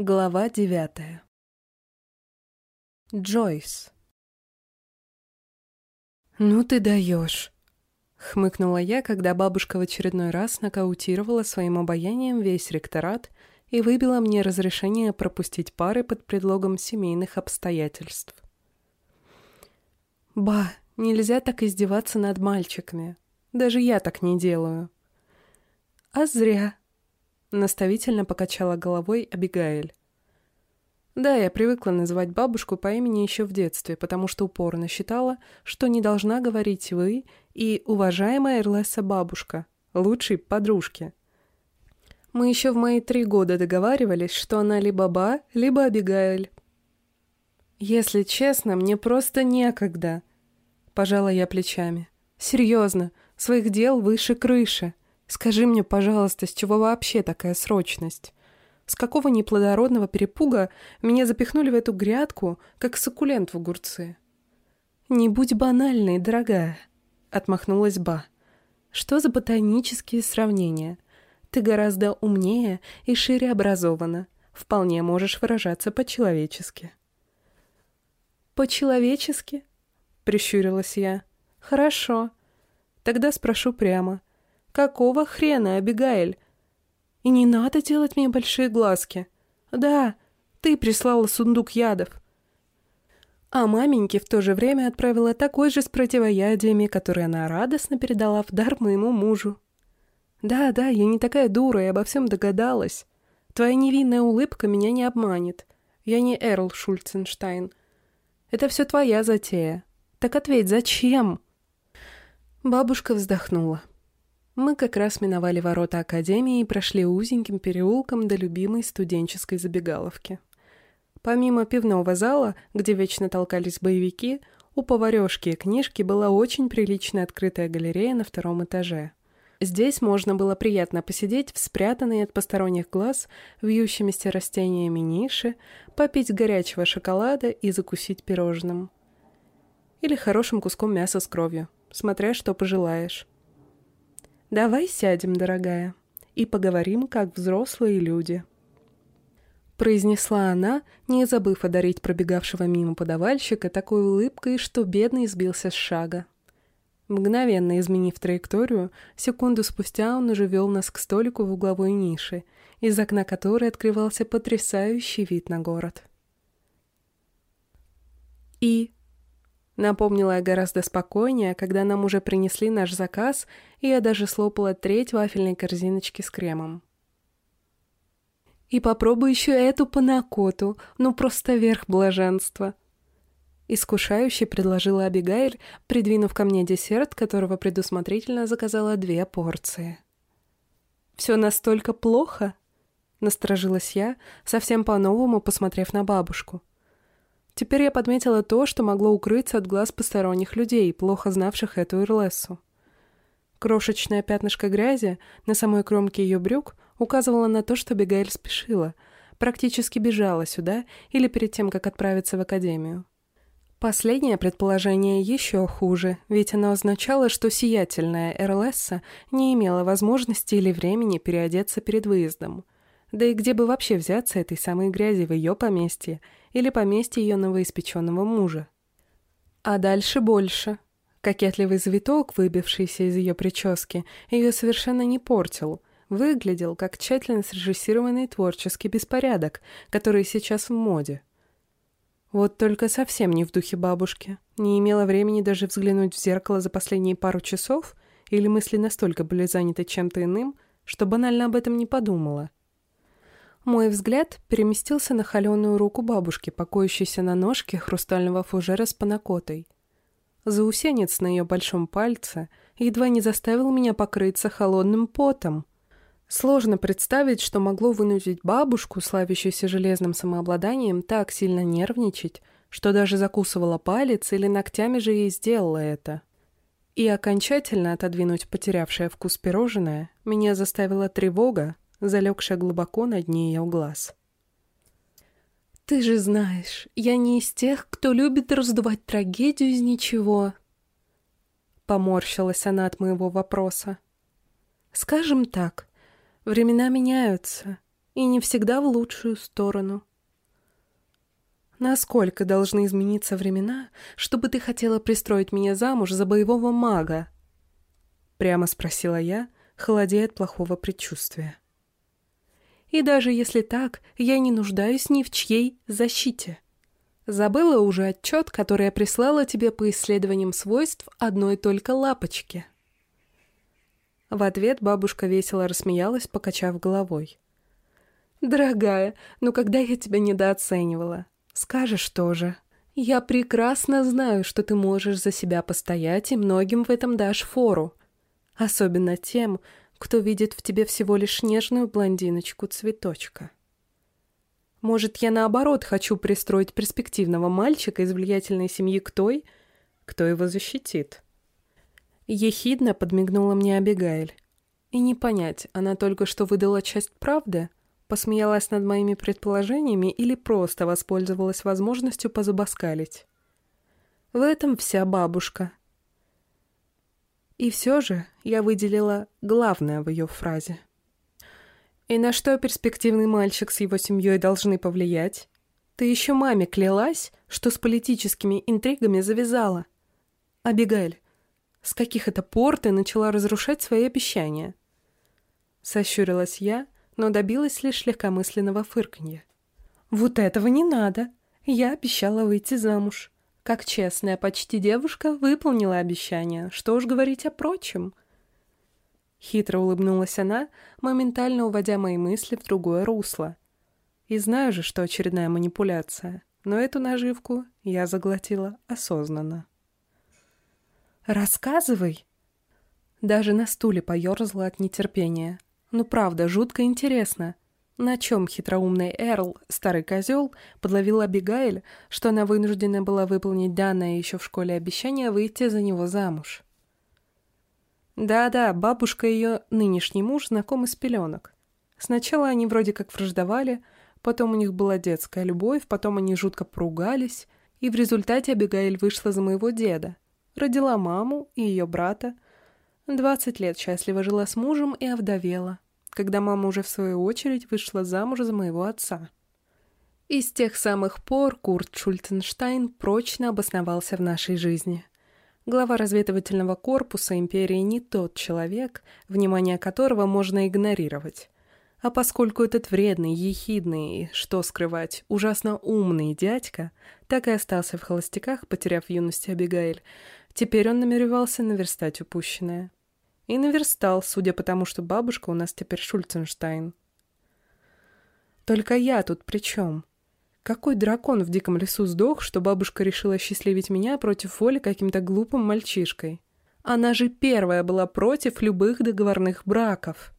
Глава девятая Джойс «Ну ты даешь!» — хмыкнула я, когда бабушка в очередной раз нокаутировала своим обаянием весь ректорат и выбила мне разрешение пропустить пары под предлогом семейных обстоятельств. «Ба, нельзя так издеваться над мальчиками. Даже я так не делаю». «А зря», Наставительно покачала головой Абигаэль. Да, я привыкла называть бабушку по имени еще в детстве, потому что упорно считала, что не должна говорить «вы» и «уважаемая Эрлеса бабушка», лучшей подружки. Мы еще в мои три года договаривались, что она либо Ба, либо Абигаэль. Если честно, мне просто некогда. Пожала я плечами. Серьезно, своих дел выше крыши. Скажи мне, пожалуйста, с чего вообще такая срочность? С какого неплодородного перепуга меня запихнули в эту грядку, как суккулент в огурцы? «Не будь банальной, дорогая», — отмахнулась Ба. «Что за ботанические сравнения? Ты гораздо умнее и шире образована. Вполне можешь выражаться по-человечески». «По-человечески?» — прищурилась я. «Хорошо. Тогда спрошу прямо. Какого хрена, Абигаэль? И не надо делать мне большие глазки. Да, ты прислала сундук ядов. А маменьке в то же время отправила такой же с противоядиями, который она радостно передала в дар моему мужу. Да, да, я не такая дура и обо всем догадалась. Твоя невинная улыбка меня не обманет. Я не Эрл Шульценштайн. Это все твоя затея. Так ответь, зачем?» Бабушка вздохнула. Мы как раз миновали ворота академии и прошли узеньким переулком до любимой студенческой забегаловки. Помимо пивного зала, где вечно толкались боевики, у поварешки и книжки была очень приличная открытая галерея на втором этаже. Здесь можно было приятно посидеть в спрятанной от посторонних глаз вьющимися растениями ниши, попить горячего шоколада и закусить пирожным. Или хорошим куском мяса с кровью, смотря что пожелаешь. «Давай сядем, дорогая, и поговорим, как взрослые люди», — произнесла она, не забыв одарить пробегавшего мимо подавальщика такой улыбкой, что бедный сбился с шага. Мгновенно изменив траекторию, секунду спустя он уже вел нас к столику в угловой нише, из окна которой открывался потрясающий вид на город. И Напомнила я гораздо спокойнее, когда нам уже принесли наш заказ, и я даже слопала треть вафельной корзиночки с кремом. «И попробуй еще эту панакоту, ну просто верх блаженства!» Искушающе предложила Абигаэль, придвинув ко мне десерт, которого предусмотрительно заказала две порции. «Все настолько плохо?» — насторожилась я, совсем по-новому посмотрев на бабушку. Теперь я подметила то, что могло укрыться от глаз посторонних людей, плохо знавших эту Ирлессу. Крошечное пятнышко грязи на самой кромке ее брюк указывало на то, что Бегаэль спешила, практически бежала сюда или перед тем, как отправиться в академию. Последнее предположение еще хуже, ведь оно означало, что сиятельная Эрлесса не имела возможности или времени переодеться перед выездом. Да и где бы вообще взяться этой самой грязи в ее поместье – или поместье ее новоиспеченного мужа. А дальше больше. Кокетливый завиток, выбившийся из ее прически, ее совершенно не портил. Выглядел как тщательно срежиссированный творческий беспорядок, который сейчас в моде. Вот только совсем не в духе бабушки. Не имела времени даже взглянуть в зеркало за последние пару часов, или мысли настолько были заняты чем-то иным, что банально об этом не подумала. Мой взгляд переместился на холеную руку бабушки, покоящейся на ножке хрустального фужера с панакотой. Заусенец на ее большом пальце едва не заставил меня покрыться холодным потом. Сложно представить, что могло вынудить бабушку, славящуюся железным самообладанием, так сильно нервничать, что даже закусывала палец или ногтями же ей сделала это. И окончательно отодвинуть потерявшее вкус пирожное меня заставила тревога, залегшая глубоко на дне ее глаз. «Ты же знаешь, я не из тех, кто любит раздувать трагедию из ничего», — поморщилась она от моего вопроса. «Скажем так, времена меняются, И не всегда в лучшую сторону. Насколько должны измениться времена, чтобы ты хотела пристроить меня замуж за боевого мага? Прямо спросила я, холодея от плохого предчувствия. И даже если так, я не нуждаюсь ни в чьей защите. Забыла уже отчет, который я прислала тебе по исследованиям свойств одной только лапочки. В ответ бабушка весело рассмеялась, покачав головой. «Дорогая, ну когда я тебя недооценивала? Скажешь тоже. Я прекрасно знаю, что ты можешь за себя постоять, и многим в этом дашь фору. Особенно тем, кто видит в тебе всего лишь нежную блондиночку-цветочка. Может, я наоборот хочу пристроить перспективного мальчика из влиятельной семьи к той, кто его защитит. Ехидно подмигнула мне Абигаэль. И не понять, она только что выдала часть правды, посмеялась над моими предположениями или просто воспользовалась возможностью позабаскалить. В этом вся бабушка. И все же я выделила главное в ее фразе. «И на что перспективный мальчик с его семьей должны повлиять? Ты еще маме клялась, что с политическими интригами завязала. Абигаэль, с каких это пор ты начала разрушать свои обещания?» Сощурилась я, но добилась лишь легкомысленного фырканья. «Вот этого не надо. Я обещала выйти замуж. Как честная почти девушка выполнила обещание, что уж говорить о прочем. Хитро улыбнулась она, моментально уводя мои мысли в другое русло. И знаю же, что очередная манипуляция, но эту наживку я заглотила осознанно. «Рассказывай!» Даже на стуле поерзала от нетерпения. Ну правда, жутко интересно — на чем хитроумный Эрл, старый козел, подловил Абигаэль, что она вынуждена была выполнить данное еще в школе обещание выйти за него замуж. Да-да, бабушка и ее нынешний муж знакомы с пеленок. Сначала они вроде как враждовали, потом у них была детская любовь, потом они жутко поругались, и в результате Абигаэль вышла за моего деда, родила маму и ее брата, двадцать лет счастливо жила с мужем и овдовела когда мама уже в свою очередь вышла замуж за моего отца. И с тех самых пор Курт Шультенштайн прочно обосновался в нашей жизни. Глава разведывательного корпуса империи не тот человек, внимание которого можно игнорировать. А поскольку этот вредный, ехидный, что скрывать, ужасно умный дядька так и остался в холостяках, потеряв в юности Абигаэль, теперь он намеревался наверстать упущенное. И наверстал, судя по тому, что бабушка у нас теперь Шульценштайн. Только я тут при чем? Какой дракон в диком лесу сдох, что бабушка решила счастливить меня против воли каким-то глупым мальчишкой? Она же первая была против любых договорных браков.